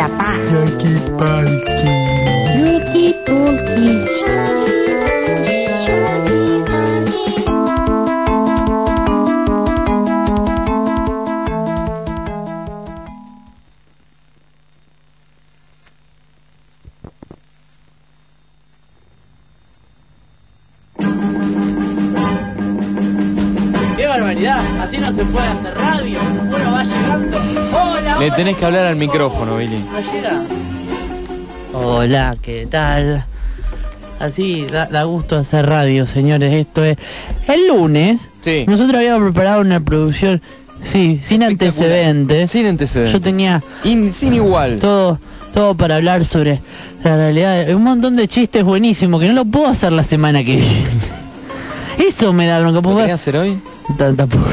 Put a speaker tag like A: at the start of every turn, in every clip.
A: la paz. Yaki
B: tenés que hablar al micrófono, Billy.
C: Hola, ¿qué tal? Así da, da gusto hacer radio, señores. Esto es el lunes.
B: Sí.
C: Nosotros habíamos preparado una producción, sí, sin antecedentes.
B: Sin antecedentes.
C: Yo tenía
B: In- sin igual.
C: todo, todo para hablar sobre la realidad. Un montón de chistes buenísimos que no lo puedo hacer la semana que viene. Eso me da bronca.
B: ¿Lo querés hacer hoy?
C: Tampoco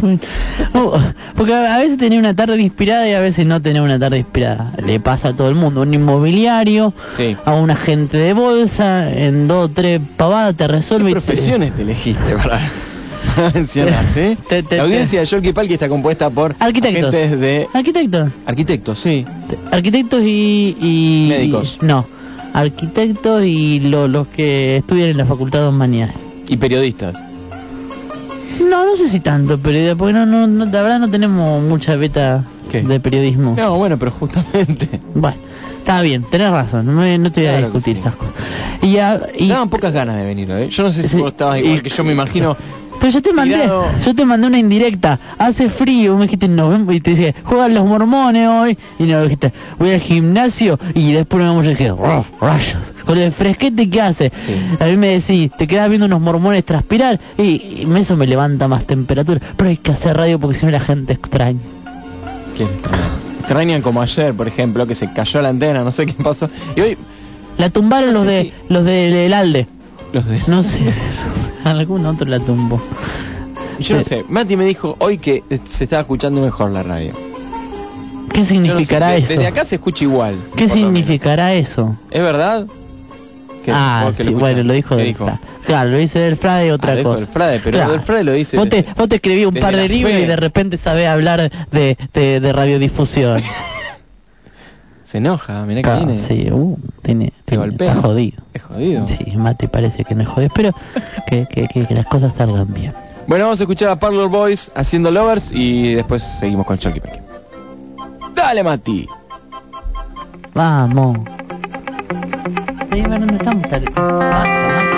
C: bueno. Oh, porque a veces tenía una tarde inspirada y a veces no tenía una tarde inspirada. Le pasa a todo el mundo. Un inmobiliario,
B: Sí.
C: a un agente de bolsa, en dos o tres pavadas te
B: ¿Qué
C: resuelve. te-
B: profesiones te elegiste para para mencionar, sí? La audiencia de Yolki Palki está compuesta por
C: Arquitectos.
B: de
C: Arquitectos.
B: arquitectos, sí.
C: Arquitectos y... y-
B: Médicos.
C: no. Arquitectos y lo- los que estudian en la Facultad de Humanidades.
B: Y periodistas.
C: No, no sé si tanto, pero porque no, no, no, la verdad no tenemos mucha beta
B: ¿Qué?
C: de periodismo.
B: No, bueno, pero justamente.
C: Bueno, está bien, tenés razón, no, me- no te voy a
B: Claro
C: discutir
B: sí.
C: estas cosas. Y, ya- y-
B: Daban pocas ganas de venir, ¿eh? Yo no sé si
C: Sí,
B: vos estabas igual
C: y-
B: que yo, me imagino.
C: Pero yo te mandé,
B: tirado-
C: yo te mandé una indirecta, hace frío, me dijiste no, ven", y te dije, juegan los mormones hoy, y no dijiste, voy al gimnasio, y después nos vamos y dije, "Oh, rayos, con el fresquete que hace,
B: Sí.
C: a mí me decís, te quedas viendo unos mormones transpirar, y, y eso me levanta más temperatura, pero hay que hacer radio porque si no la gente extraña.
B: ¿Quién extraña? Extrañan como ayer, por ejemplo, que se cayó la antena, no sé qué pasó. Y hoy,
C: La tumbaron
B: No
C: los de,
B: si-
C: los del Alde,
B: los de...
C: no sé, algún otro la tumbó.
B: Yo no sé, Mati me dijo hoy que eh, se estaba escuchando mejor la radio.
C: ¿Qué
B: Yo no sé,
C: significará eso?
B: Desde acá se escucha igual.
C: ¿Qué significará eso?
B: ¿Es verdad? Que-
C: ah,
B: que
C: sí,
B: lo
C: bueno, lo dijo
B: ¿Qué
C: del. Claro, lo dice del Frade otra
B: Ah,
C: cosa.
B: del Frade, pero
C: Claro.
B: del Frade lo dice
C: Vos te, vos te escribí un par de libros y de repente sabés hablar de, de, de radiodifusión.
B: Se enoja, mirá que viene.
C: sí, uh, tiene,
B: Te
C: tiene-
B: golpea.
C: está jodido.
B: Es jodido.
C: Sí, Mati parece que no es jodido. Espero que, que, que, que las cosas salgan bien.
B: Bueno, vamos a escuchar a Parlor Boys haciendo Lovers y después seguimos con Chucky Paki. Dale, Mati.
C: Vamos. Ahí, bueno, ¿dónde estamos? Dale. Basta, Mati.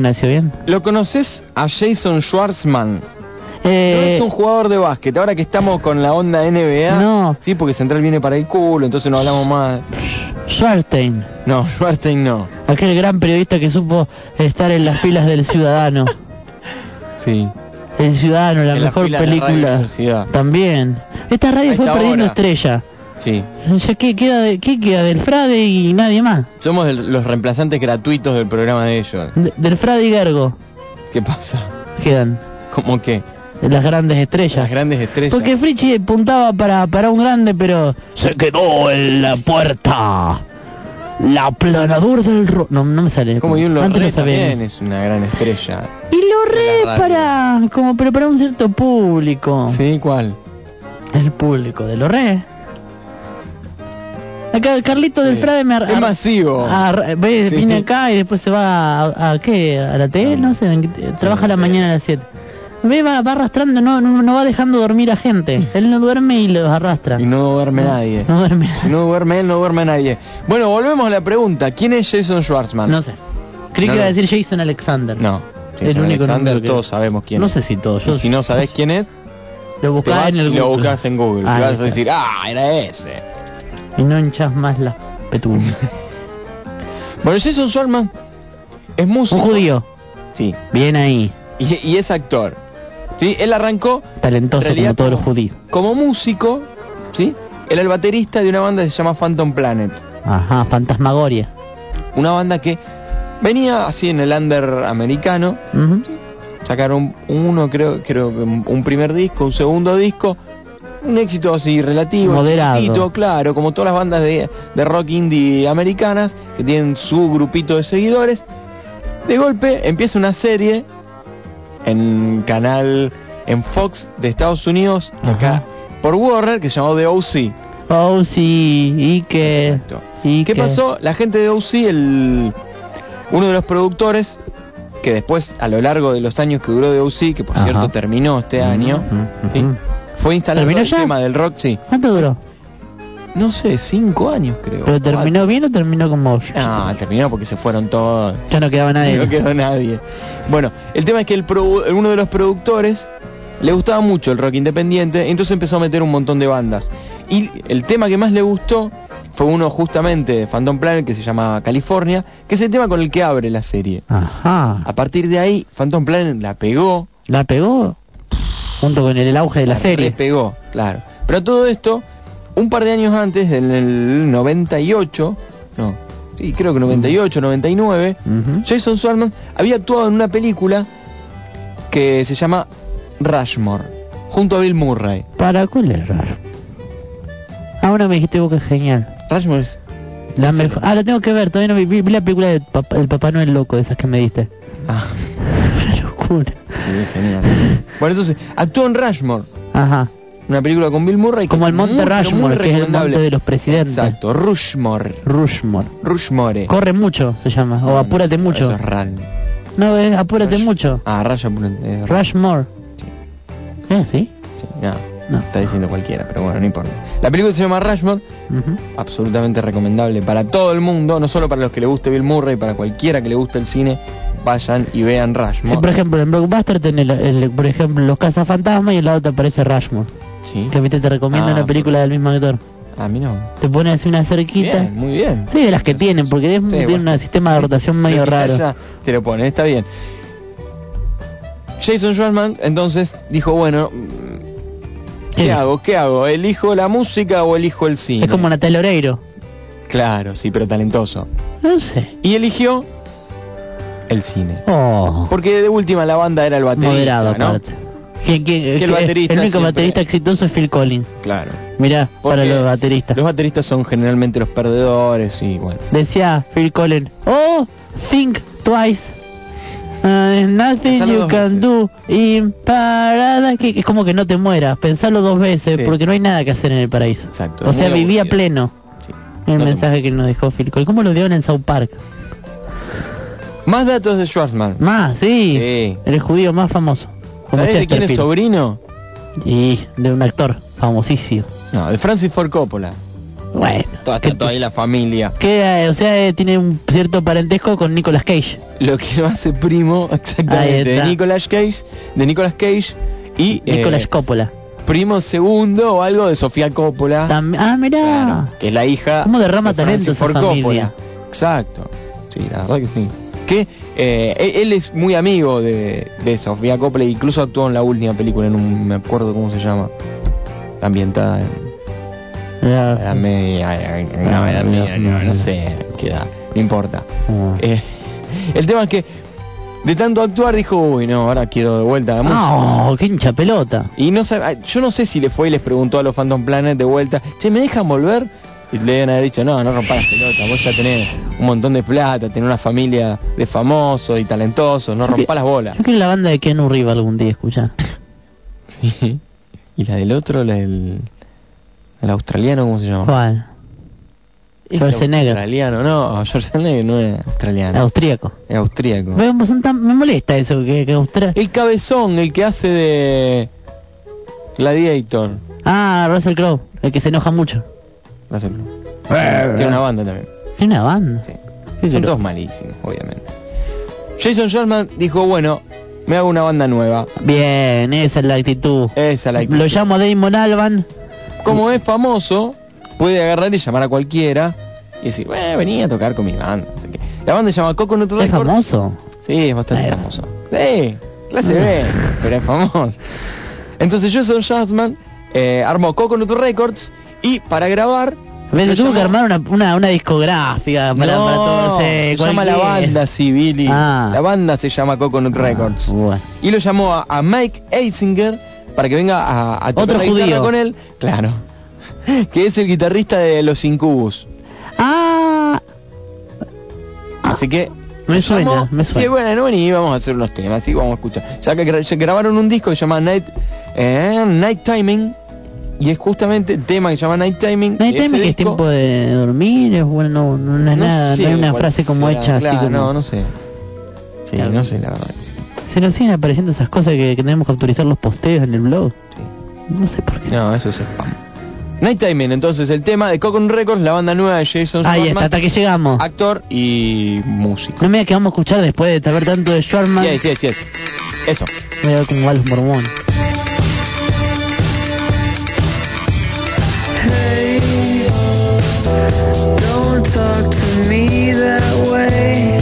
C: Gimnasio? ¿Bien?
B: ¿Lo conoces a Jason Schwartzman? No
C: Eh,
B: es un jugador de básquet. Ahora que estamos con la onda NBA.
C: No.
B: Sí, porque Central viene para el culo, entonces no hablamos más.
C: Schwarstein,
B: No, Schwartzman no.
C: aquel gran periodista que supo estar en las filas del Ciudadano.
B: Sí.
C: El Ciudadano, la
B: En
C: mejor película. También. Esta radio fue perdiendo estrella.
B: Sí.
C: Ya, ¿qué, queda de, ¿Qué queda del Frade y nadie más?
B: Somos el- los reemplazantes gratuitos del programa de ellos.
C: De- del Frade y Gergo
B: ¿Qué pasa?
C: quedan
B: ¿Cómo que?
C: las grandes estrellas.
B: Las grandes estrellas.
C: Porque Frichi puntaba para, para un grande, pero se quedó en la puerta. La aplanador del ro... No, no me sale.
B: Como y un
C: Antes sabía.
B: también es una gran estrella.
C: Y lo re para... Como pero para un cierto público.
B: ¿Sí? ¿Cuál?
C: El público de lo re. Acá Carlito del
B: Sí.
C: Frade me...
B: Es masivo.
C: ar- ve,
B: Sí.
C: Viene acá y después se va a, a ¿qué? ¿A la tele? No sé, trabaja a la mañana a las 7. Ve, va, va arrastrando, no, no, no va dejando dormir a gente. Él no duerme y los arrastra.
B: Y no duerme nadie.
C: No duerme.
B: Si no duerme él, no duerme nadie. Bueno, volvemos a la pregunta. ¿Quién es Jason Schwartzman?
C: No sé. Creí
B: No,
C: que iba a
B: no.
C: decir Jason Alexander.
B: No.
C: El
B: Jason
C: único
B: Alexander,
C: que-
B: todos sabemos quién
C: No
B: es.
C: sé si todo.
B: Y
C: Yo
B: si no sabes quién es,
C: lo buscás en el
B: y lo
C: Google.
B: buscas en Google.
C: Ah,
B: y vas a decir, ah, era ese.
C: Y no hinchas más la petunias.
B: Bueno, Jason Schwartzman es músico.
C: Un judío.
B: Sí.
C: Bien ahí.
B: Y, y es actor. Sí, él arrancó
C: Talentoso
B: realidad,
C: como todos los judíos.
B: como músico, ¿sí? Él era el baterista de una banda que se llama Phantom Planet.
C: Ajá, fantasmagoria.
B: Una banda que venía así en el under americano.
C: Ujú.
B: Sacaron uno, creo, creo que un primer disco, un segundo disco. Un éxito así relativo,
C: Moderado.
B: claro, como todas las bandas de, de rock indie americanas que tienen su grupito de seguidores. De golpe empieza una serie en canal en Fox de Estados Unidos,
C: Ajá.
B: acá por Warner, que se llamó The O.C.
C: Oh, sí. Y que...
B: Exacto.
C: Y
B: ¿Qué
C: que-
B: pasó? La gente de O.C., el, uno de los productores, que después, a lo largo de los años que duró de O.C., que por
C: Ajá.
B: cierto terminó este año. Fue instalado
C: ¿Terminó
B: el
C: ya?
B: tema del rock, sí.
C: ¿Cuánto duró?
B: No sé, cinco años creo.
C: ¿Pero terminó bien o terminó como...
B: Ah, terminó porque se fueron todos.
C: Ya no quedaba nadie.
B: No quedó nadie. Bueno, el tema es que el uno de los productores le gustaba mucho el rock independiente, entonces empezó a meter un montón de bandas. Y el tema que más le gustó fue uno justamente de Phantom Planet que se llama California, que es el tema con el que abre la serie.
C: Ajá.
B: A partir de ahí, Phantom Planet la pegó,
C: ¿La pegó? Junto con el auge de la serie.
B: pegó, claro. Pero todo esto, un par de años antes, en el 98, no, sí, creo que 98, 99,
C: Ujú.
B: Jason Schwartzman había actuado en una película que se llama Rushmore, junto a Bill Murray.
C: ¿Para cuál es? Ahora me dijiste vos que es genial.
B: Rushmore es...
C: La mejor. Ah, la tengo que ver. Todavía no vi, vi- vi la película del papá, del papá Noel loco, de esas que me diste.
B: Ah,
C: locura.
B: sí, genial. Bueno, entonces, actuó en Rushmore,
C: Ajá.
B: una película con Bill Murray.
C: Como el monte
B: muy,
C: Rushmore, que es el monte de los presidentes.
B: Exacto, Rushmore.
C: Rushmore.
B: Rushmore.
C: Corre mucho, se llama. O apúrate mucho.
B: Eso es.
C: No, es apúrate
B: Rush-
C: mucho.
B: Ah, Rush, apúrate, eh,
C: Rushmore.
B: Sí.
C: ¿Eh? ¿Sí?
B: Sí, no,
C: No.
B: está diciendo cualquiera, pero bueno, no importa. La película se llama Rushmore,
C: Ujú.
B: absolutamente recomendable para todo el mundo, no solo para los que le guste Bill Murray, para cualquiera que le guste el cine, vayan y vean Rushmore.
C: Sí, por ejemplo, en Blockbuster tenés, el- el- por ejemplo, los cazafantasmas y al lado te aparece Rushmore.
B: Sí.
C: Que viste, te recomiendo
B: Ah,
C: una película del mismo actor.
B: A mí no.
C: Te pones así una cerquita.
B: Bien, muy bien.
C: Sí, de las que tienen, porque es,
B: Sí,
C: tiene
B: bueno.
C: un sistema de rotación medio raro.
B: te lo pone, está bien. Jason Schwartzman entonces dijo, bueno, mm, ¿qué
C: ¿Qué?
B: hago? ¿Qué hago? ¿Elijo la música o elijo el cine?
C: Es como Natal Oreiro.
B: Claro, sí, pero talentoso.
C: No sé.
B: Y eligió el cine.
C: Oh,
B: Porque de última la banda era el baterista,
C: moderado
B: ¿no?
C: aparte. ¿Quién- quién-
B: Que el
C: único
B: siempre-
C: baterista exitoso es Phil Collins.
B: Claro.
C: Mirá, para los bateristas.
B: Los bateristas son generalmente los perdedores y bueno.
C: Decía Phil Collins, oh, think twice. Uh, nothing
B: Pensalo
C: you can
B: veces.
C: do in paradise. Que es como que no te mueras. Pensalo dos veces
B: Sí.
C: porque no hay nada que hacer en el paraíso.
B: Exacto.
C: O sea, vivía
B: aburrido.
C: pleno.
B: Sí.
C: El
B: No
C: mensaje que nos dejó Phil Collins. ¿Cómo lo dieron en South Park?
B: Más datos de Schwarzman.
C: Más, sí.
B: Sí.
C: El judío más famoso. Como
B: ¿Sabés de quién es sobrino?
C: Y de un actor famosísimo.
B: No, de Francis Ford Coppola.
C: Bueno.
B: Toda, está toda ahí la familia.
C: Que, eh, o sea, eh, tiene un cierto parentesco con Nicolas Cage.
B: Lo que lo hace primo exactamente de. Nicolas Cage, de Nicolas Cage y eh,
C: Nicolas Coppola.
B: primo segundo o algo de Sofía Coppola.
C: Tam- ah, mirá.
B: Claro, que es la hija
C: ¿Cómo derrama
B: de
C: talento esa
B: Ford
C: familia?
B: Coppola. Exacto. Sí, la verdad que sí. Que eh, él, él es muy amigo de, de Sofía Coppola, incluso actuó en la última película, no me acuerdo cómo se llama. Ambientada en
C: Mirá.
B: la media, no, edad media, no, no sé qué edad, no importa.
C: Ah.
B: Eh, el tema es que de tanto actuar dijo, uy, no, ahora quiero de vuelta a la música.
C: No, qué hincha pelota.
B: Y no sabe, ah, yo no sé si le fue y les preguntó a los Phantom Planet de vuelta, che, ¿me dejan volver? Y le deben haber dicho, no, no rompas las pelotas, vos ya tenés un montón de plata, tenés una familia de famosos y talentosos, no rompas las bolas.
C: Yo quiero la banda de Keanu Reeves algún día escuchar.
B: Sí. Y la del otro, la del el australiano, ¿cómo se llama?
C: ¿Cuál? Schwarzenegger.
B: Australiano, no, Schwarzenegger no es australiano,
C: Austríaco.
B: es austríaco.
C: Me, son tan- me molesta eso que, que
B: El cabezón, el que hace de Gladiator.
C: Ah, Russell Crowe, el que se enoja mucho.
B: Russell Crowe. Tiene una banda también.
C: Tiene una banda.
B: Sí. Son
C: gro-
B: todos malísimos, obviamente. Jason Sherman dijo, bueno, me hago una banda nueva.
C: Bien, esa es la actitud.
B: Esa es la actitud.
C: Lo llamo Damon Alban.
B: Como es famoso, puede agarrar y llamar a cualquiera y decir, bueno, venía a tocar con mi banda. no sé qué. La banda se llama Coconut
C: ¿Es
B: Records.
C: famoso?
B: Sí, es bastante famoso. Sí, clase B, pero es famoso. Entonces Jason Sherman eh, armó Coconut Records y para grabar...
C: Me tuvo
B: llamó-
C: que armar una, una, una discográfica para,
B: no,
C: para todo. sí,
B: se llama la banda, sí, Billy.
C: Ah.
B: La banda se llama Coconut Records.
C: Bueno.
B: Y lo llamó a, a Mike Eisinger para que venga a, a tocar
C: Otro
B: la
C: judío.
B: con él. Claro. Que es el guitarrista de Los Incubus.
C: Ah,
B: Así que...
C: me suena,
B: llamó.
C: me suena.
B: Sí, bueno, bueno, y vamos a hacer unos temas, y vamos a escuchar. Ya que gra- grabaron un disco que se llama Night, eh, Night Timing. Y es justamente el tema que se llama Night Timing.
C: Tema que es tiempo de dormir, es bueno, no, no, no es nada,
B: sé
C: no hay una frase como hecha
B: claro,
C: así como...
B: No, no sé. Sí,
C: Claro.
B: no sé, la verdad.
C: Se nos siguen apareciendo esas cosas que, que tenemos que autorizar los posteos en el blog.
B: Sí.
C: No sé por qué.
B: No, eso es spam. Night Timing, entonces el tema de Coconut Records, la banda nueva de Jason
C: Ahí está, hasta que llegamos.
B: actor y músico.
C: No me que vamos a escuchar después de saber tanto de Schwarman.
B: Yes, yes, yes. Eso.
C: Voy a ver cómo va los mormones.
D: Don't talk to me that way.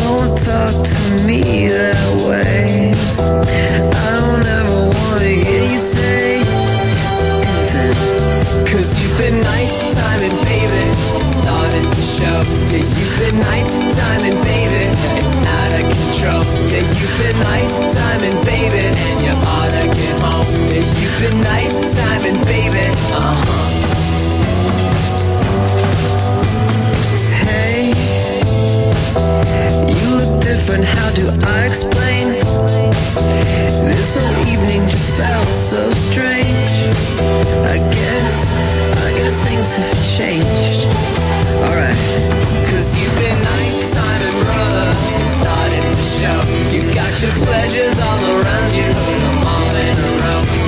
D: Don't talk to me that way. I don't ever wanna hear you say you've been night-timing, baby. Starting to show. Yeah, you've been night-timing, baby. It's out of control. Yeah, you've been night-timing, baby. And you. Yeah, you've been night-timing, baby. Uh-huh. Hey, pleasures all around you, put them all in a row. Yeah, you've been nighttime brother, and you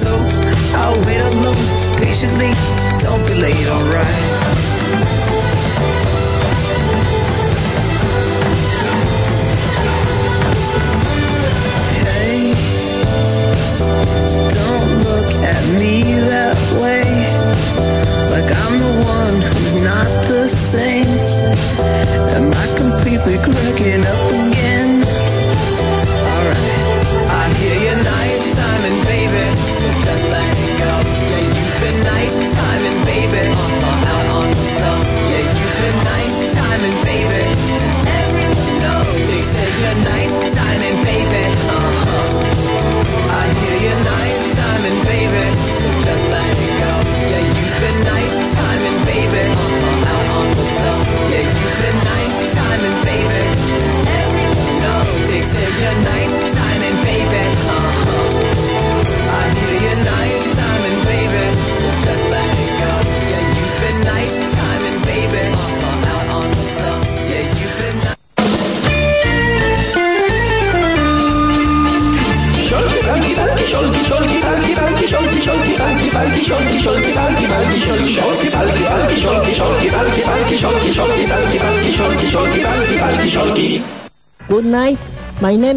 D: So I'll wait alone patiently. Don't be late,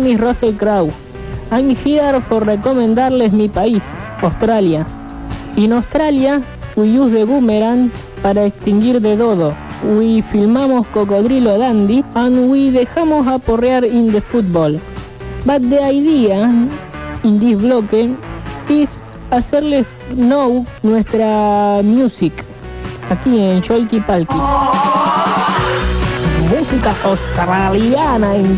E: is Russell Crowe. I'm here for recomendarles mi país, Australia. In Australia, we use the boomerang para extinguir de dodo. We filmamos Cocodrilo Dandy and we dejamos a porrear in the football. But the idea in this bloque is hacerles know nuestra music aquí en Yolki Palki. Música australiana en.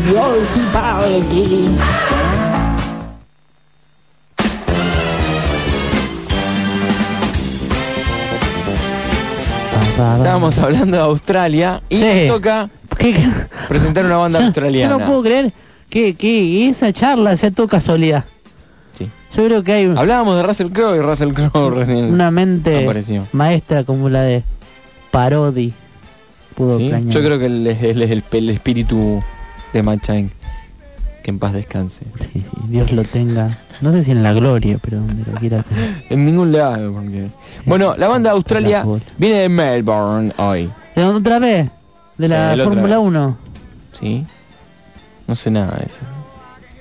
B: Estábamos hablando de Australia y
C: Sí.
B: nos toca presentar una banda
C: Yo
B: australiana.
C: no puedo creer que, que esa charla sea todo casualidad.
B: Sí.
C: Yo creo que hay
B: Hablábamos de Russell Crowe y Russell Crowe recién.
C: una mente
B: apareció.
C: maestra como la de Parodi. Pudo
B: ¿sí?
C: planear.
B: Yo creo que él es, él es el, el espíritu de Matt Chain. Que en paz descanse.
C: Sí, Dios lo tenga. No sé si en la gloria, pero donde lo quiera tener.
B: En ningún lado. Porque... Bueno, la banda de Australia viene de Melbourne hoy.
C: ¿De dónde otra vez? De la
B: Eh,
C: Fórmula
B: vez.
C: 1.
B: ¿Sí? No sé nada de eso.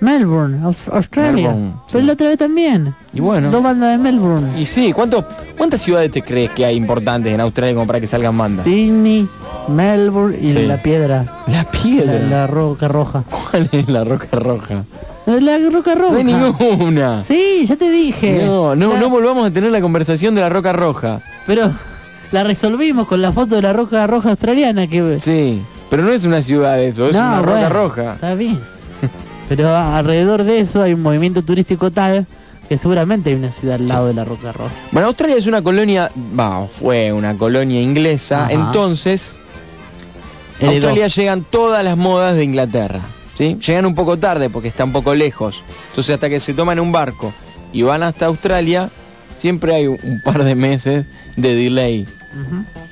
C: Melbourne, Aus- Australia.
B: Melbourne,
C: Pero
B: sí.
C: la otra vez también.
B: Y bueno.
C: Dos bandas de Melbourne.
B: Y sí, ¿cuánto, ¿cuántas ciudades te crees que hay importantes en Australia como para que salgan bandas?
C: Sydney, Melbourne y
B: Sí.
C: la piedra.
B: La
C: La,
B: piedra.
C: la roca roja.
B: ¿Cuál es la roca roja?
C: La roca roja.
B: No hay ninguna.
C: Sí, ya te dije.
B: No, no,
C: La-
B: no volvamos a tener la conversación de la roca roja.
C: Pero la resolvimos con la foto de la roca roja australiana que...
B: Sí, pero no es una ciudad eso, es
C: No,
B: una roca
C: bueno,
B: roja.
C: Está bien. Pero alrededor de eso hay un movimiento turístico tal que seguramente hay una ciudad al lado de la roca roja.
B: Bueno, Australia es una colonia, va, fue una colonia inglesa,
C: Ajá.
B: entonces a
C: Heredó.
B: Australia llegan todas las modas de Inglaterra, ¿sí? Llegan un poco tarde porque está un poco lejos. Entonces hasta que se toman un barco y van hasta Australia, siempre hay un, par de meses de delay.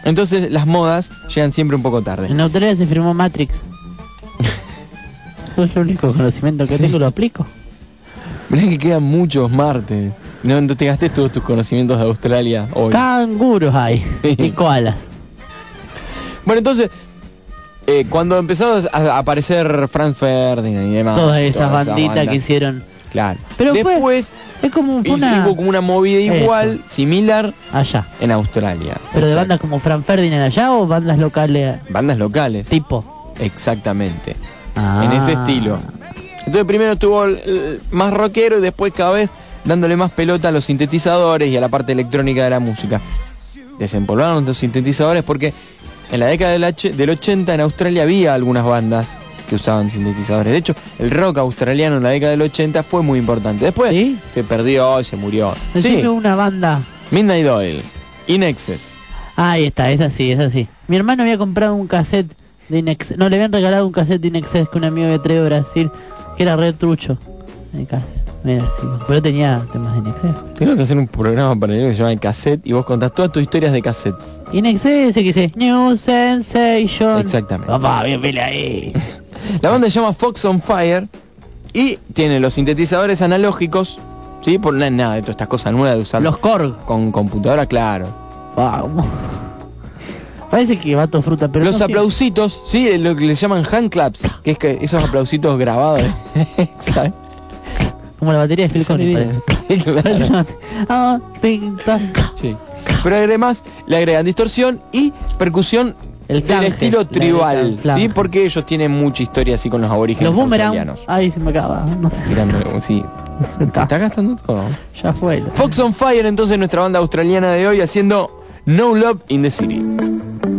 B: Entonces las modas llegan siempre un poco tarde.
C: En Australia se firmó Matrix. Es el único conocimiento que
B: Sí.
C: tengo, lo aplico.
B: Mirá que quedan muchos martes. No, no te gastes todos tus conocimientos de Australia hoy.
C: Canguros hay
B: Sí.
C: y koalas.
B: Bueno, entonces, eh, cuando empezó a aparecer Franz Ferdinand y demás.
C: Todas esas banditas que hicieron.
B: Claro.
C: Pero fue-
B: Después
C: Es como fue
B: hizo-
C: una...
B: hubo como una movida
C: Eso.
B: igual, similar,
C: Allá.
B: en Australia.
C: Pero de bandas como Fran Ferdinand allá o bandas locales
B: Bandas locales.
C: tipo.
B: Exactamente.
C: Ah.
B: En ese estilo. Entonces primero estuvo más rockero y después cada vez dándole más pelota a los sintetizadores y a la parte electrónica de la música. Desempolvaron los sintetizadores porque en la década del, H- del 80 en Australia había algunas bandas que usaban sintetizadores. De hecho, el rock australiano en la década del 80 fue muy importante. Después
C: ¿Sí?
B: se perdió y se murió.
C: Decime
B: Sí,
C: una banda.
B: Midnight Oil, In Excess.
C: Ahí está, es así, es así. Mi hermano había comprado un cassette de Inex... No, le habían regalado un cassette de Inexcess que un amigo de Brasil, que era re trucho. El cassette. Mira, sí, pero tenía temas de Inexcess.
B: Tengo que hacer un programa para que se llama Cassette y vos contás todas tus historias de cassettes.
C: Inexcess, que dice New Sensation.
B: Exactamente.
C: Papá, bien pele ahí.
B: La banda se llama Fox on Fire y tiene los sintetizadores analógicos, ¿sí? Por es nada de todas estas cosas nuevas de usar
C: Los Korg.
B: con computadora, claro.
C: Vamos. Parece que va todo fruta, pero
B: los
C: no
B: aplausitos, ¿sí? Lo que le llaman hand claps, que es que esos aplausitos grabados. ¿sabes?
C: Como la batería de Phil. Ah.
B: Sí. Pero además le agregan distorsión y percusión
C: El
B: del estilo tribal. ¿sí? Porque ellos tienen mucha historia así con los aborígenes
C: Los
B: australianos.
C: Ay, se me acaba. No sé.
B: Mirando, sí.
C: Está.
B: Está gastando todo.
C: Ya fue.
B: Fox on Fire, entonces nuestra banda australiana de hoy haciendo No Love in the City.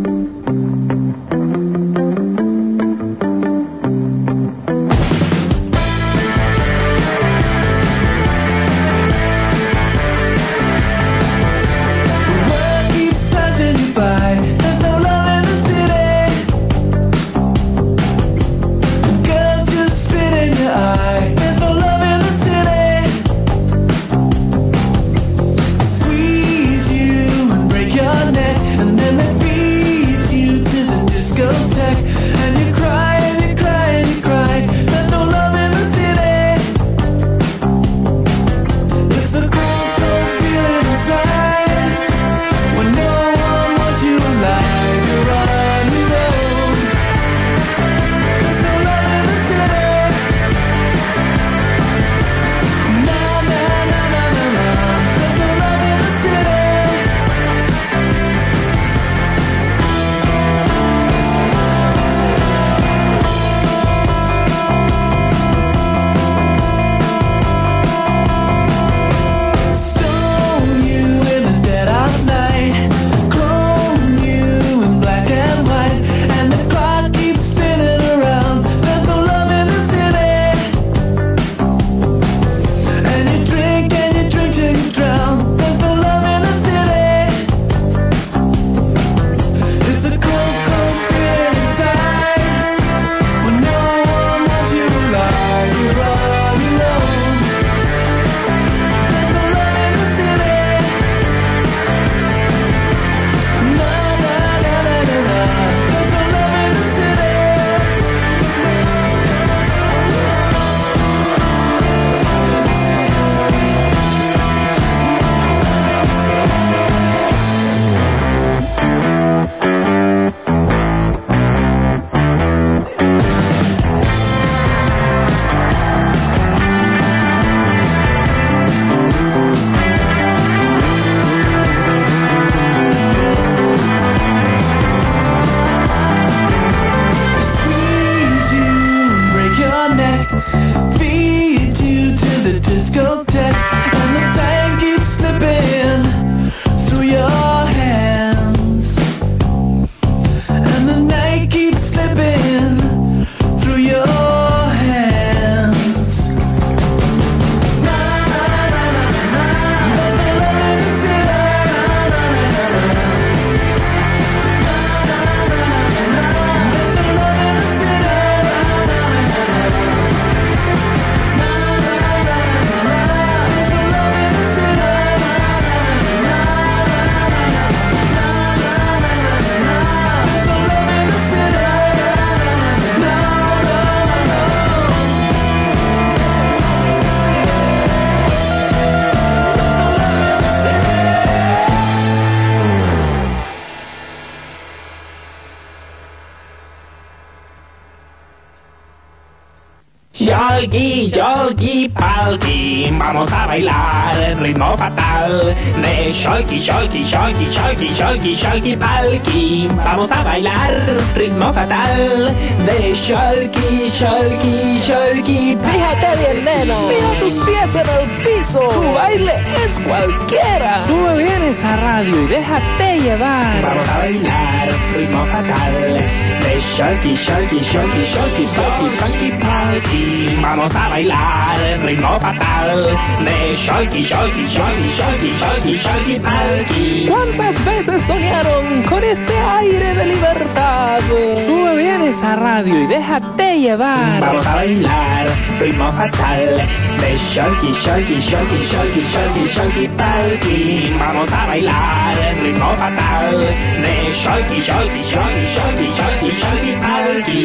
F: Yolki, yolki, palki, vamos a bailar el ritmo fatal de Sholky, Sholky, Sholky, Sholky, Sholky, Sholky, palki. Vamos a bailar ritmo fatal de Sholky, Sholky, Sholky. Fíjate bien, neno. Mira tus pies en el piso. Tu baile es cualquiera. Sube bien esa radio y déjate llevar. Vamos a bailar ritmo fatal de Sholky, Sholky, Sholky, Sholky, Sholky, Sholky, palki. Vamos a bailar el ritmo fatal de Sholky, Sholky, Sholky, Sholky, Sholky, Sholky, palki. ¿Cuántas veces soñaron con este aire de libertad? Sube bien esa radio y déjate llevar. Vamos a bailar ritmo fatal de Sholky, Sholky, Sholky, Sholky, Sholky, Sholky, palki. Vamos a bailar ritmo fatal de Sholky, Sholky, Sholky, Sholky, Sholky, Sholky, palki.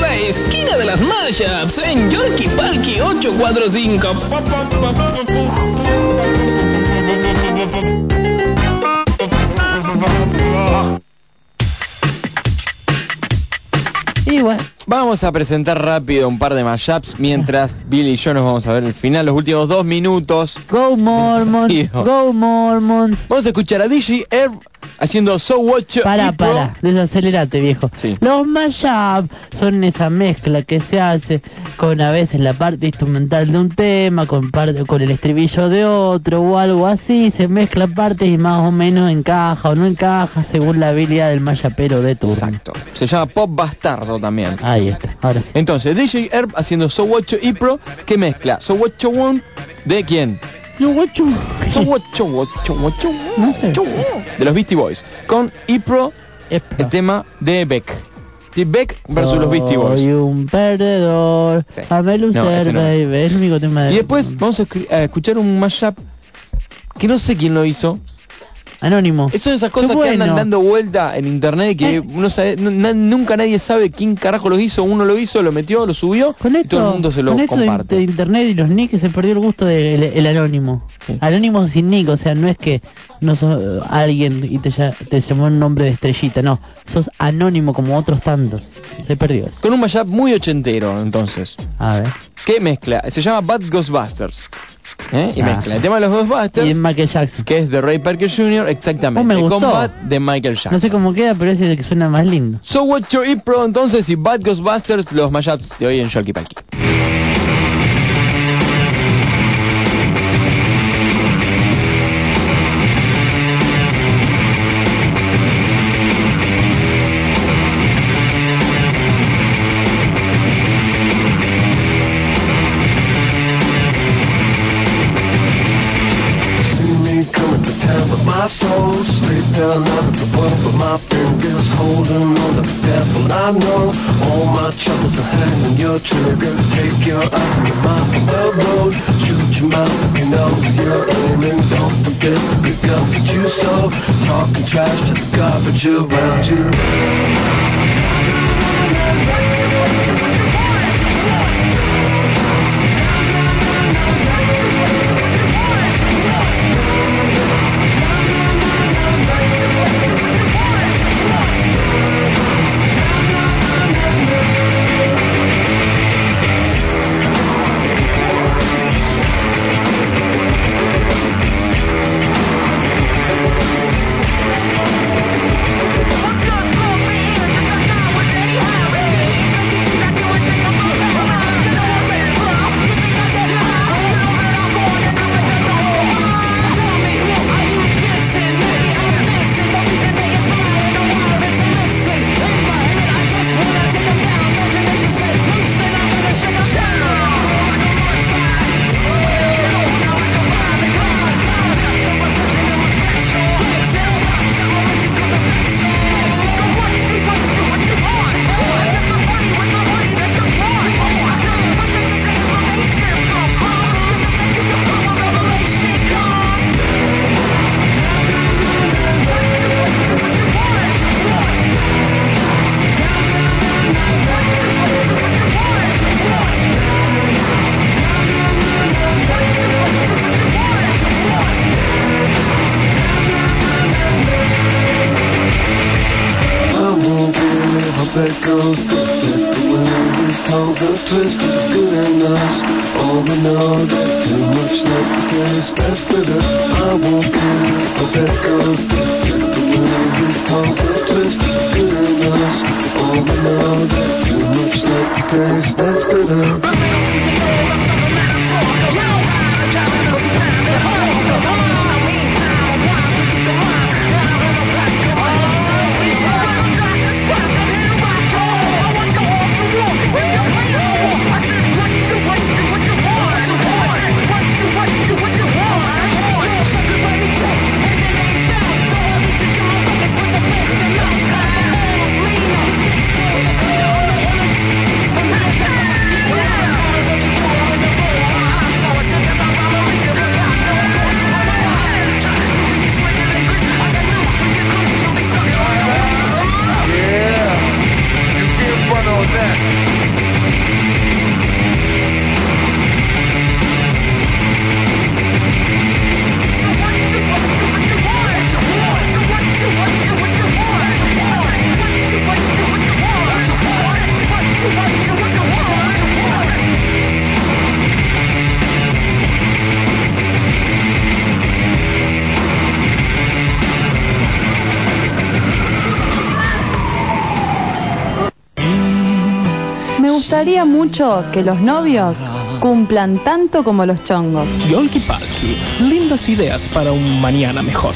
G: La esquina de las mashups en Yolki Palki 845.
C: Y bueno,
B: Vamos a presentar rápido un par de mashups mientras Billy y yo nos vamos a ver el final, los últimos dos minutos.
C: go Mormons, go Mormons.
B: Vamos a escuchar a DJ Herb haciendo So Watch
C: Para,
B: y Pro.
C: para, desacelerate viejo.
B: Sí.
C: Los mashup son esa mezcla que se hace con a veces la parte instrumental de un tema, con parte, con el estribillo de otro o algo así, se mezcla partes y más o menos encaja o no encaja según la habilidad del mayapero de turno.
B: Exacto. Se llama Pop Bastardo también.
C: Ahí está, ahora sí.
B: Entonces, DJ Herb haciendo So Watch y Pro, que mezcla So Watch One de quién?
C: Yo, guacho.
B: So Watch Watch Watch
C: No sé.
B: de los Beastie Boys con Ipro,
C: Es
B: el tema de Beck. Beck versus los Beastie Boys.
C: Soy un perdedor,
B: Sí. No,
C: Lucer,
B: ese no es.
C: baby, es el único tema de...
B: Y después vamos a, a escuchar un mashup que no sé quién lo hizo.
C: Anónimo.
B: Son esas cosas que andan dando vuelta en internet que
C: Eh.
B: uno sabe- na- nunca nadie sabe quién carajo lo hizo. Uno lo hizo, lo metió, lo subió
C: Con
B: y
C: esto,
B: todo el mundo se lo
C: con esto
B: comparte.
C: de internet y los nicks se perdió el gusto del el anónimo.
B: Sí.
C: Anónimo sin nick, o sea, no es que no sos eh, alguien y te, te llamó un nombre de estrellita, no. Sos anónimo como otros tantos. Se perdió eso.
B: Con un mashup muy ochentero, entonces.
C: A ver.
B: ¿Qué mezcla? Se llama Bad Ghostbusters. ¿Eh? Y
C: Ah.
B: mezcla el tema de los
C: Y
B: Ghostbusters,
C: Michael Jackson.
B: que es de Ray Parker Jr., exactamente.
C: Oh, me gustó.
B: Con Bad de Michael Jackson.
C: No sé cómo queda, pero ese es el que suena más lindo.
B: So What You Eat Pro entonces y Bad Ghostbusters, los mashups de hoy en Sholky Palki.
H: Soul's straight down under the bottom of my fingers, holding on to the devil. I know all my troubles are hanging your trigger. Take your eyes and your mind the road. Shoot your mouth you know you're aiming. Don't forget to pick up what you sow. Talking trash to the garbage around you.
I: que los novios cumplan tanto como los chongos.
G: Yolki Palki, lindas ideas para un mañana mejor.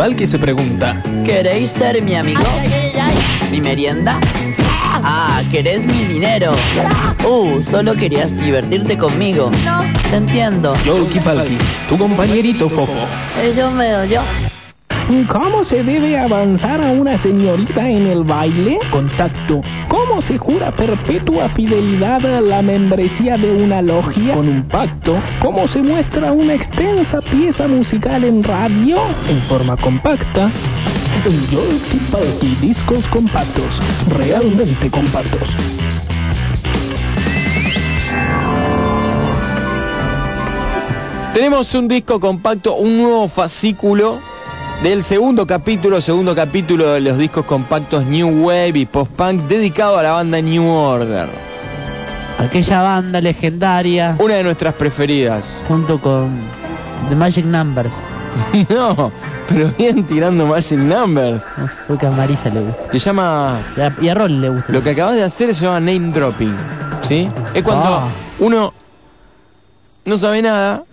G: Yolki Palki se pregunta.
C: ¿Queréis ser mi amigo? ¿Mi merienda? Ah, ¿querés mi dinero? Uh, solo querías divertirte conmigo. No. Te entiendo.
G: Yolki Palki, tu compañerito fofo.
C: Yo me doy yo.
E: ¿Cómo se debe avanzar a una señorita en el baile? Contacto. ¿Cómo se jura perpetua fidelidad a la membresía de una logia? Con un pacto. ¿Cómo se muestra una extensa pieza musical en radio? En forma compacta. Yolki discos compactos. Realmente compactos.
B: Tenemos un disco compacto, un nuevo fascículo del segundo capítulo, segundo capítulo de los discos compactos New Wave y Post-Punk dedicado a la banda New Order.
C: Aquella banda legendaria
B: Una de nuestras preferidas.
C: junto con The Magic Numbers.
B: no, pero bien tirando Magic Numbers.
C: Porque a Marisa le gusta.
B: Se llama...
C: Y a, y a Rol le gusta.
B: Lo que acabas de hacer se llama name dropping. ¿Sí? Es cuando
C: Ah.
B: uno no sabe nada,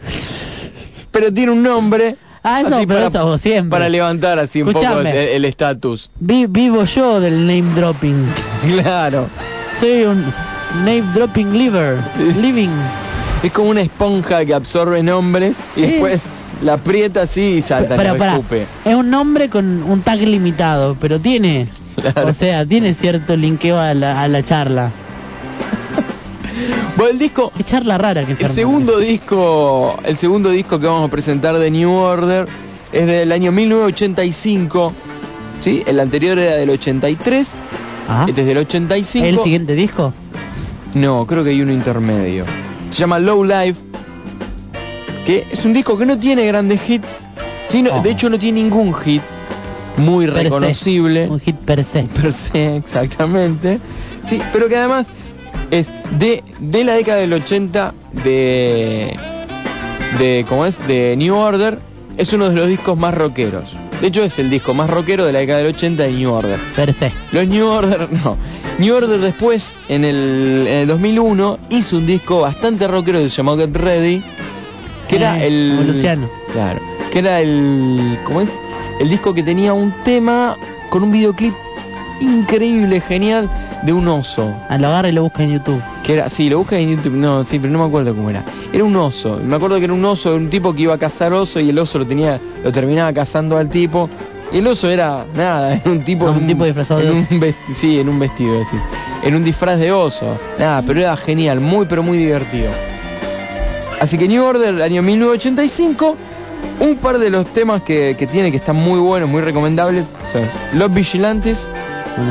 B: pero tiene un nombre.
C: Ah, eso, pero
B: para,
C: eso siempre.
B: para levantar así un poco
C: Escuchame.
B: el el estatus.
C: Vi- vivo yo del name dropping.
B: Claro.
C: Soy un name dropping liver. Living.
B: Es como una esponja que absorbe nombres y
C: Sí.
B: después la aprieta así y salta,
C: Pero pará,
B: escupe.
C: es un nombre con un tag limitado, pero tiene,
B: Claro.
C: o sea, tiene cierto linkeo a la, a la charla.
B: Bueno, el disco,
C: Qué charla rara que se
B: el segundo disco, el segundo disco que vamos a presentar de New Order es del año 1985. ¿Sí? El anterior era del 83,
C: Ah,
B: este es del 85.
C: ¿El siguiente disco?
B: No, creo que hay uno intermedio. Se llama Low Life, que es un disco que no tiene grandes hits. Sí, no-
C: Oh.
B: De hecho no tiene ningún hit muy
C: Per se.
B: reconocible.
C: Un hit per se.
B: Per se, exactamente. Sí, pero que además es de, de la década del 80 de, de, ¿cómo es? De New Order. Es uno de los discos más rockeros. De hecho es el disco más rockero de la década del 80 de New Order.
C: Per se.
B: Los New Order, no. New Order después, en el, en el 2001, hizo un disco bastante rockero que se llamó Get Ready, que era
C: Eh,
B: el...
C: Luciano.
B: Claro. Que era el... ¿Cómo es? El disco que tenía un tema con un videoclip increíble, genial, de un oso.
C: Ah, lo agarra y lo busca en YouTube.
B: Que era, sí, lo buscas en YouTube, no, sí, pero no me acuerdo cómo era. Era un oso, me acuerdo que era un oso, un tipo que iba a cazar oso y el oso lo tenía, lo terminaba cazando al tipo. Y el oso era nada, era un tipo,
C: un tipo disfrazado de
B: en
C: oso.
B: un sí, en un vestido, sí. En un disfraz de oso. Nada, pero era genial, muy pero muy divertido. Así que New Order, año 1985, un par de los temas que, que tiene que están muy buenos, muy recomendables, son Los Vigilantes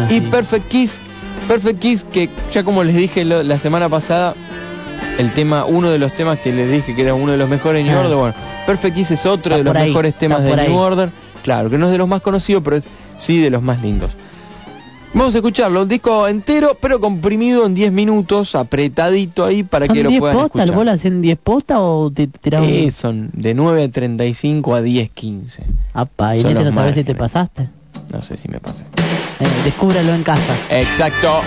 B: y. Perfect Kiss. Perfect Kiss, que ya como les dije lo- la semana pasada, el tema, uno de los temas que les dije que era uno de los mejores de New
C: Ah.
B: Order, bueno, Perfect Kiss es otro
C: Está
B: de los
C: ahí,
B: mejores temas de New. Order. Claro, que no es de los más conocidos, pero es sí de los más lindos. Vamos a escucharlo, un disco entero, pero comprimido en 10 minutos, apretadito ahí para
C: ¿Son
B: que lo
C: 10
B: puedan
C: postas? ¿El
B: escuchar.
C: bola hacen 10 postas o te tiramos?
B: Eh, son de 9.35 a 10.15.
C: Apa, y en no sabes si te pasaste.
B: No sé si me pasé.
C: Eh, descúbralo en casa.
B: Exacto.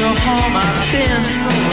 H: To home, I've been so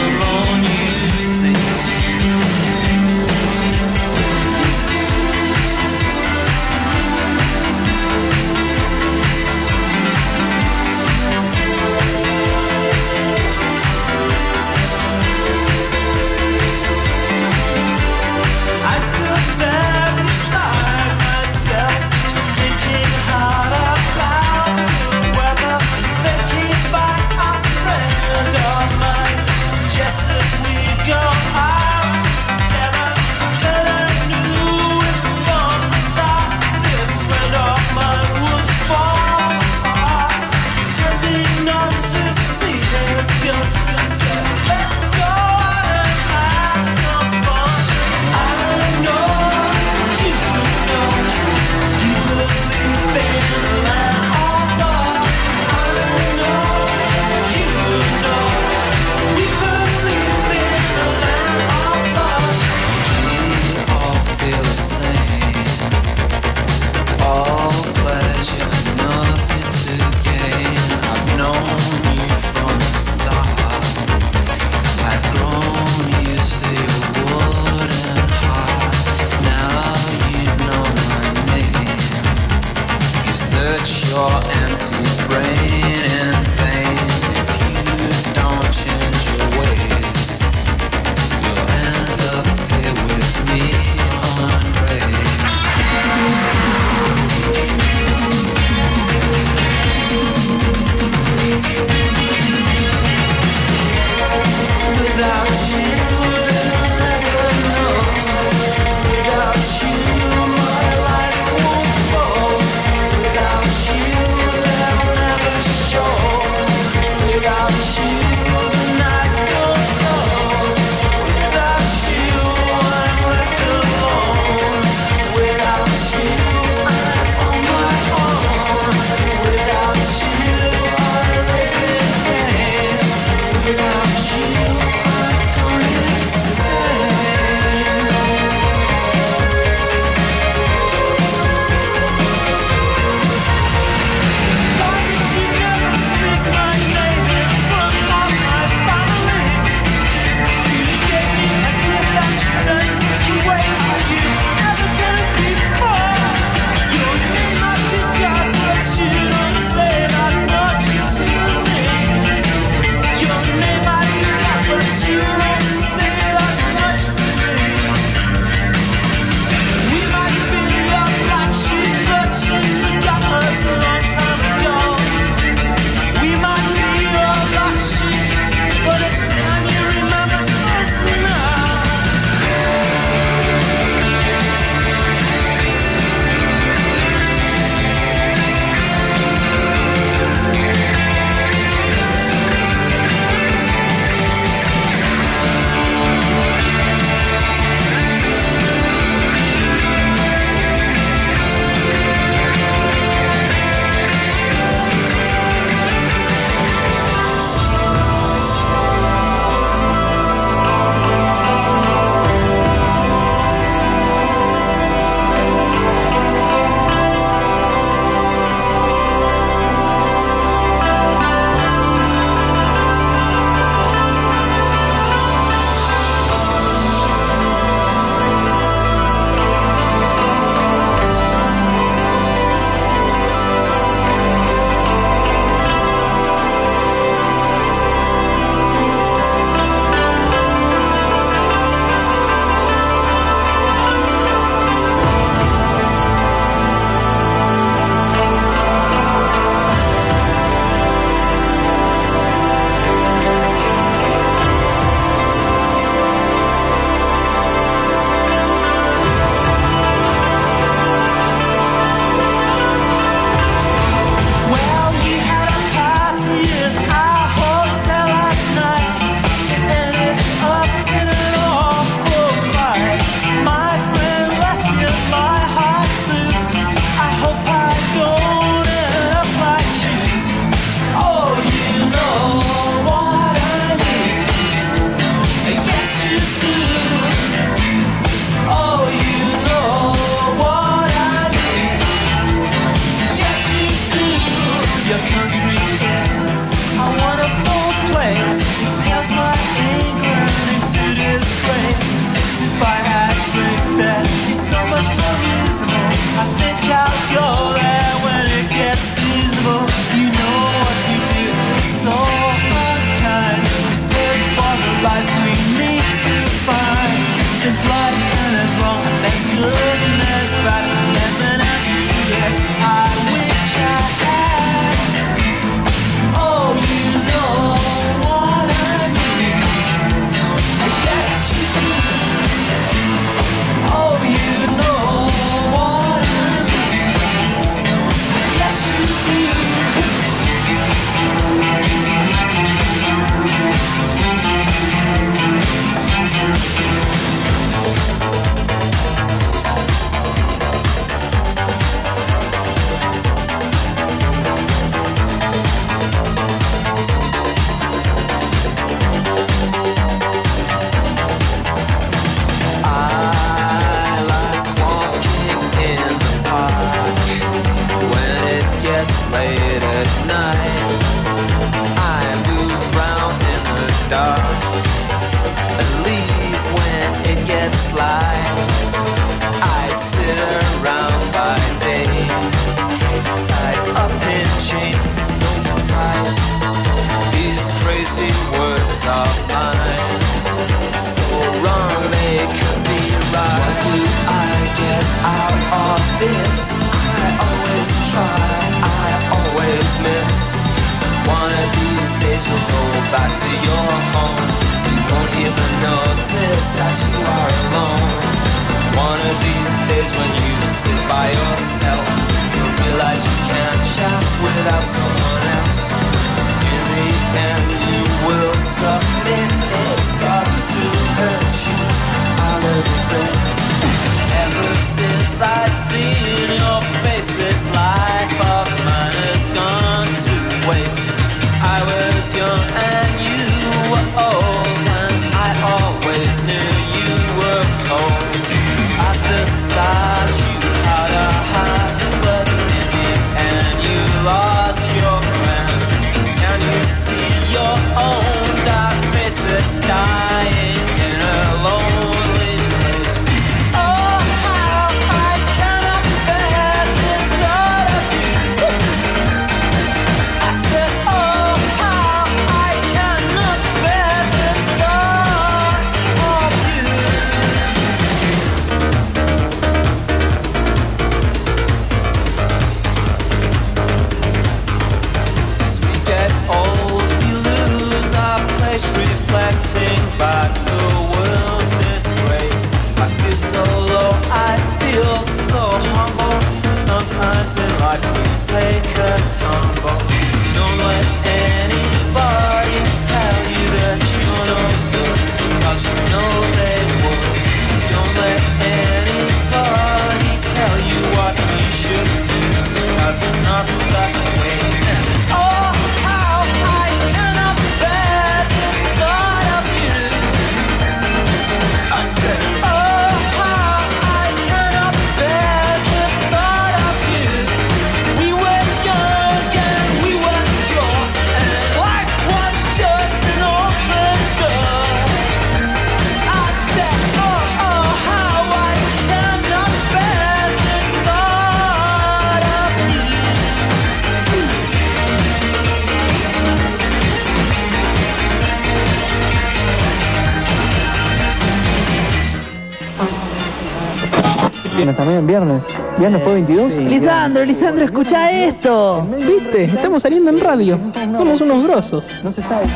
J: viernes. ¿Viernes fue 22?
C: Lisandro, Lisandro, escucha esto.
K: ¿Viste? Estamos saliendo en radio. Somos unos grosos.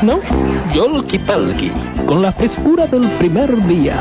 K: ¿No?
D: Yolki Palki, con la frescura del primer día.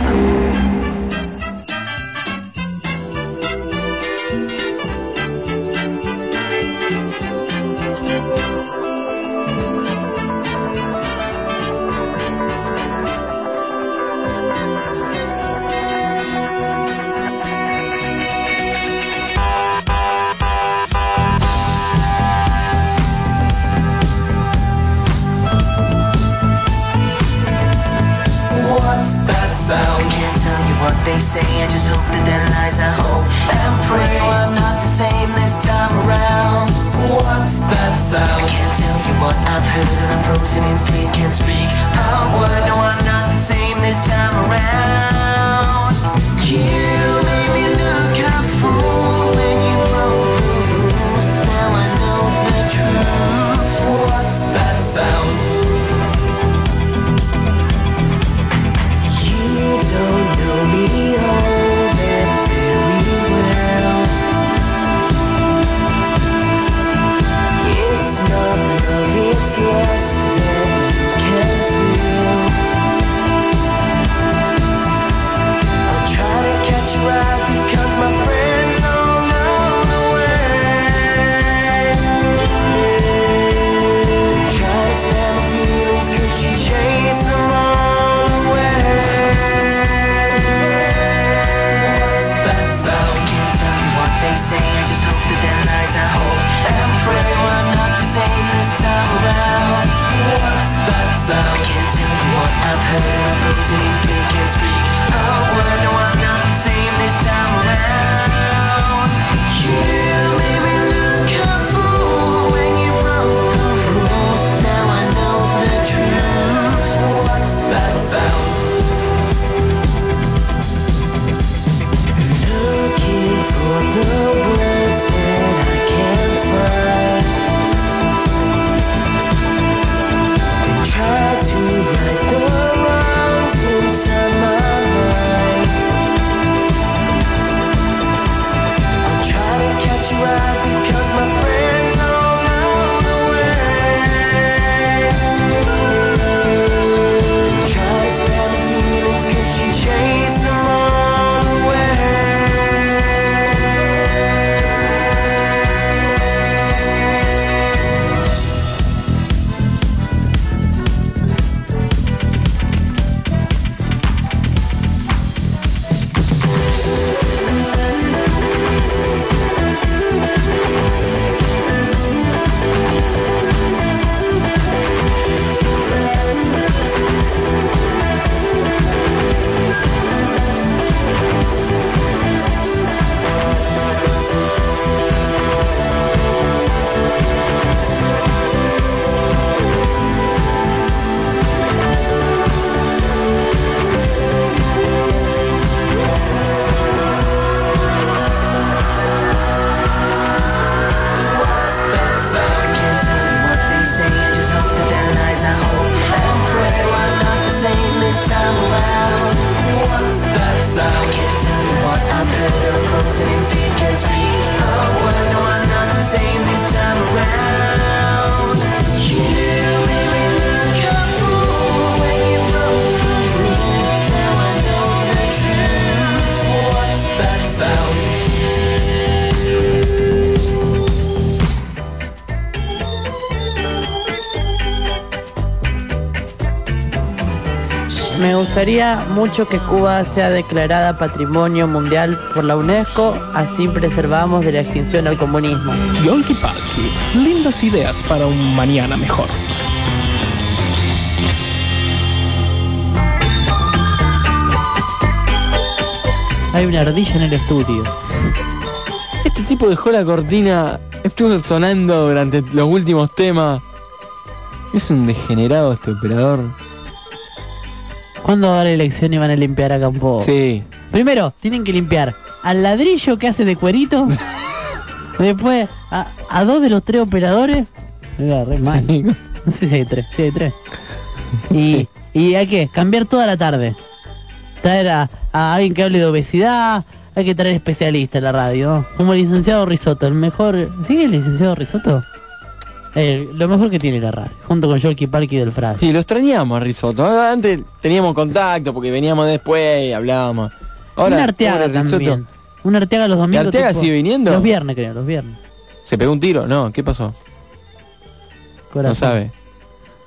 L: Me
C: gustaría mucho que Cuba sea declarada Patrimonio Mundial por la UNESCO, así preservamos de la extinción al comunismo.
G: Yolki Palki, lindas ideas para un mañana mejor.
C: Hay una ardilla en el estudio.
B: Este tipo dejó la cortina, estuvo sonando durante los últimos temas. Es un degenerado este operador.
C: ¿Cuándo va a haber elección y van a limpiar un poco?
B: Sí.
C: Primero, tienen que limpiar al ladrillo que hace de cuerito. Después, a, a dos de los tres operadores. Re mal. No sé si hay tres, sí hay tres. Y, y hay que cambiar toda la tarde. Traer a, a alguien que hable de obesidad. Hay que traer especialistas a la radio. Como el licenciado Risotto, el mejor... ¿Sigue el licenciado Risotto? Eh, lo mejor que tiene la radio, junto con Yolki Parky del Frasco.
B: Sí, lo extrañamos a Risotto. Antes teníamos contacto porque veníamos después y hablábamos. Ahora,
C: un Arteaga también. Un Arteaga los domingos.
B: ¿Y Arteaga
C: tipo-
B: sigue viniendo?
C: Los viernes, creo, los viernes.
B: ¿Se pegó un tiro? No, ¿qué pasó? No sabe.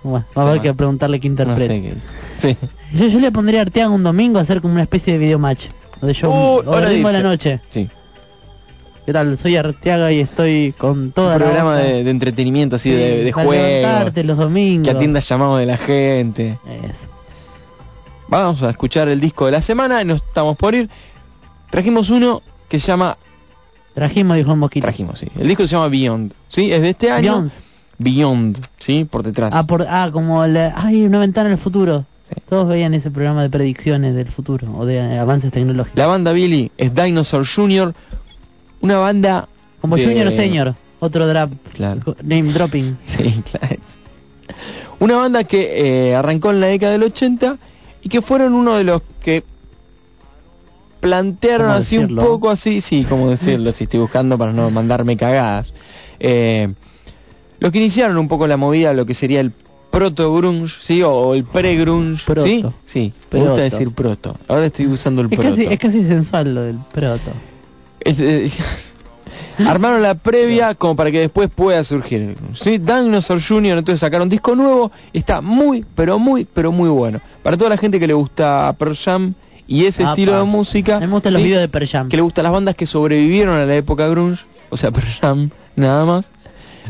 C: Bueno, va a haber que preguntarle qué
B: No
C: interpreta.
B: sé. Sí.
C: yo, yo le pondría a Arteaga un domingo a hacer como una especie de video match. De yo,
B: Uh,
C: o ritmo
B: de
C: la noche.
B: Sí.
C: ¿Qué tal? Soy Arteaga y estoy con toda
B: un
C: la
B: programa de, de entretenimiento así de, de
C: para
B: juego.
C: levantarte los domingos.
B: Que atienda llamados de la gente.
C: Eso.
B: Vamos a escuchar el disco de la semana y nos estamos por ir. Trajimos uno que se llama...
C: Trajimos, dijo el mosquito.
B: Trajimos, sí. El disco se llama Beyond. ¿Sí? Es de este año.
C: Beyond.
B: Beyond. ¿Sí? Por detrás.
C: Ah, por, ah, como la, ay, una ventana al futuro. Todos veían ese programa de predicciones del futuro o de eh, avances tecnológicos.
B: La banda Billy es Dinosaur Jr. Una banda...
C: Como
B: de-
C: Junior Senior, otro drap,
B: Claro.
C: name dropping.
B: Sí, claro. Una banda que eh, arrancó en la década del 80 y que fueron uno de los que plantearon
C: ¿Cómo
B: así
C: decirlo?
B: un poco así, sí, como decirlo, si estoy buscando para no mandarme cagadas. Eh, los que iniciaron un poco la movida, lo que sería el proto grunge, sí, o el pre grunge,
C: Proto.
B: sí, sí, me
C: Proto.
B: gusta decir proto. Ahora estoy usando el
C: Es
B: proto.
C: casi, es casi sensual lo del proto.
B: Eh, armaron la previa como para que después pueda surgir. Sí, Dinosaur Jr. entonces sacaron disco nuevo, está muy, pero muy, pero muy bueno. Para toda la gente que le gusta Pearl Jam y ese
C: Apa.
B: estilo de música,
C: me gustan los videos de Pearl Jam.
B: que le gustan las bandas que sobrevivieron a la época grunge, o sea, Pearl Jam nada más,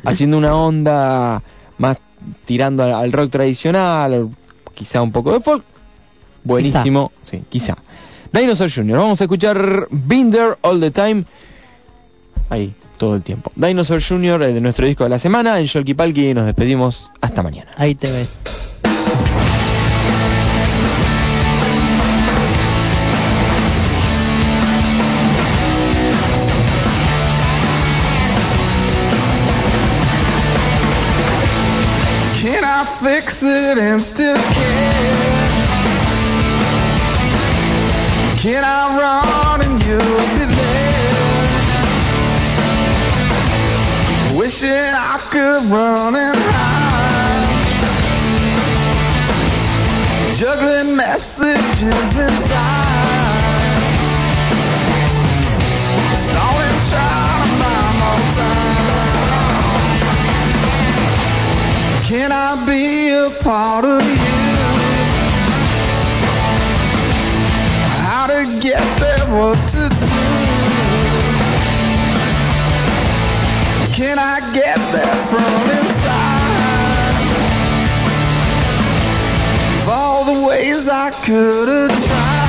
B: haciendo una onda más tirando al, al rock tradicional, quizá un poco de folk. Buenísimo, sí, quizá. Dinosaur Jr. Vamos a escuchar Been There All the Time. Ahí, todo el tiempo. Dinosaur Jr. eh, de nuestro disco de la semana. En Sholky Palki nos despedimos. Hasta mañana.
C: Ahí te ves.
H: Can I fix it and still Wishing I could run and hide. Juggling messages inside. Stalling, trying to buy more time. Can I be a part of you? How to get there, what to do? Can I get there from inside? Of all the ways I could have tried.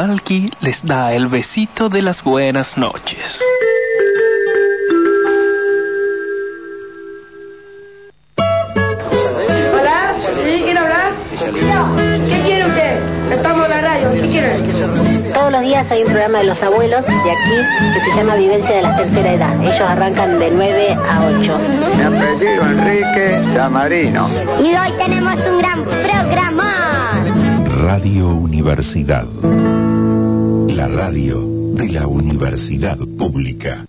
K: Palki les da el besito de las buenas noches.
M: Hola, ¿sí? ¿Quiere hablar? ¿Qué quiere usted? Estamos en la radio, ¿qué quiere?
N: Todos los días hay un programa de los abuelos de aquí que se llama Vivencia de la Tercera Edad. Ellos arrancan de 9 a 8.
O: Mi apellido Enrique Samarino.
P: Y hoy tenemos un gran programa.
Q: Radio Universidad. Radio de la Universidad Pública.